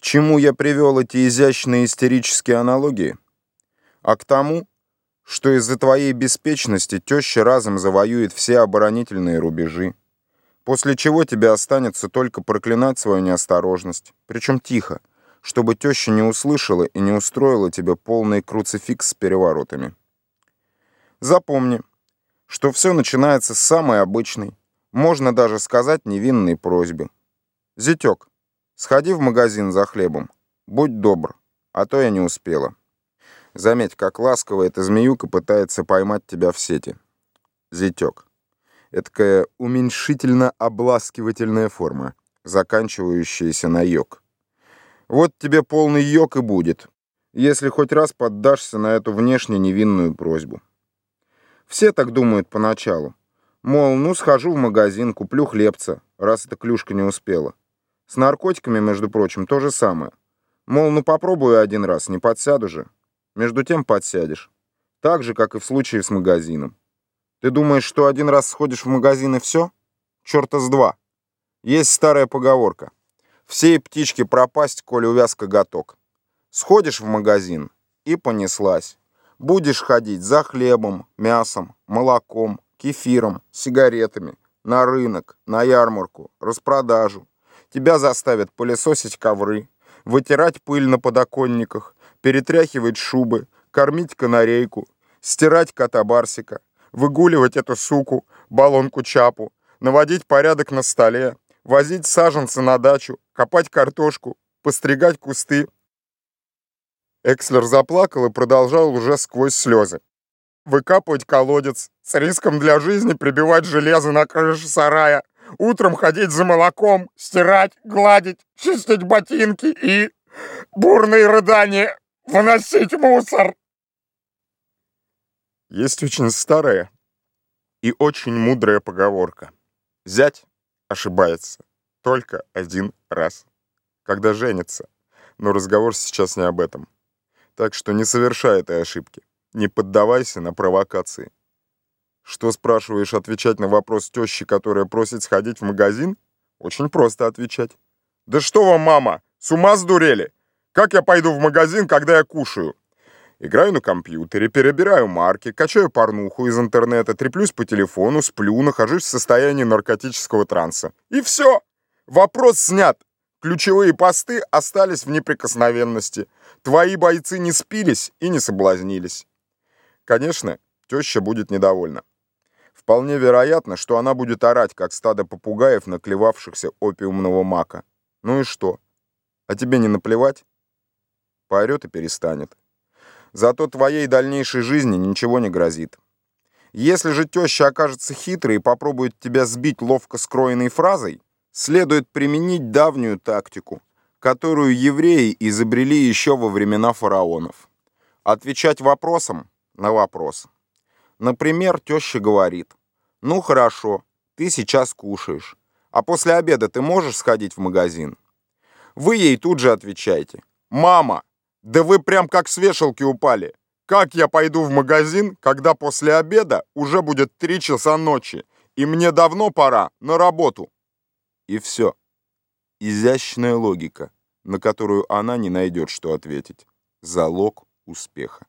К чему я привел эти изящные истерические аналогии? А к тому, что из-за твоей беспечности теща разом завоюет все оборонительные рубежи, после чего тебе останется только проклинать свою неосторожность, причем тихо, чтобы теща не услышала и не устроила тебе полный круцификс с переворотами. Запомни, что все начинается с самой обычной, можно даже сказать невинной просьбы. Зятек, сходи в магазин за хлебом, будь добр, а то я не успела. Заметь, как ласково эта змеюка пытается поймать тебя в сети. Зятек. Эдакая уменьшительно-обласкивательная форма, заканчивающаяся на йог. Вот тебе полный йог и будет, если хоть раз поддашься на эту внешне невинную просьбу. Все так думают поначалу. Мол, ну схожу в магазин, куплю хлебца, раз эта клюшка не успела. С наркотиками, между прочим, то же самое. Мол, ну попробую один раз, не подсяду же. Между тем подсядешь. Так же, как и в случае с магазином. Ты думаешь, что один раз сходишь в магазин и все? Черта с два. Есть старая поговорка. Всей птичке пропасть, коли увязка готок. Сходишь в магазин и понеслась. Будешь ходить за хлебом, мясом, молоком, кефиром, сигаретами, на рынок, на ярмарку, распродажу. Тебя заставят пылесосить ковры, вытирать пыль на подоконниках, перетряхивать шубы, кормить канарейку, стирать кота-барсика, выгуливать эту суку, баллонку-чапу, наводить порядок на столе, возить саженцы на дачу, копать картошку, постригать кусты. Экслер заплакал и продолжал уже сквозь слезы. Выкапывать колодец, с риском для жизни прибивать железо на крыше сарая, утром ходить за молоком, стирать, гладить, чистить ботинки и... бурные рыдания выносить мусор. Есть очень старая и очень мудрая поговорка. Зять ошибается только один раз, когда женится. Но разговор сейчас не об этом. Так что не совершай этой ошибки. Не поддавайся на провокации. Что, спрашиваешь, отвечать на вопрос тещи, которая просит сходить в магазин? Очень просто отвечать. Да что вам, мама, с ума сдурели? Как я пойду в магазин, когда я кушаю? Играю на компьютере, перебираю марки, качаю порнуху из интернета, треплюсь по телефону, сплю, нахожусь в состоянии наркотического транса. И все. Вопрос снят. Ключевые посты остались в неприкосновенности. Твои бойцы не спились и не соблазнились. Конечно, теща будет недовольна. Вполне вероятно, что она будет орать, как стадо попугаев, наклевавшихся опиумного мака. Ну и что? А тебе не наплевать? Поорет и перестанет. Зато твоей дальнейшей жизни ничего не грозит. Если же теща окажется хитрой и попробует тебя сбить ловко скроенной фразой, следует применить давнюю тактику, которую евреи изобрели еще во времена фараонов. Отвечать вопросом на вопрос. Например, теща говорит, «Ну хорошо, ты сейчас кушаешь, а после обеда ты можешь сходить в магазин?» Вы ей тут же отвечаете, «Мама, да вы прям как с вешалки упали. Как я пойду в магазин, когда после обеда уже будет три часа ночи, и мне давно пора на работу?» И все. Изящная логика, на которую она не найдет, что ответить. Залог успеха.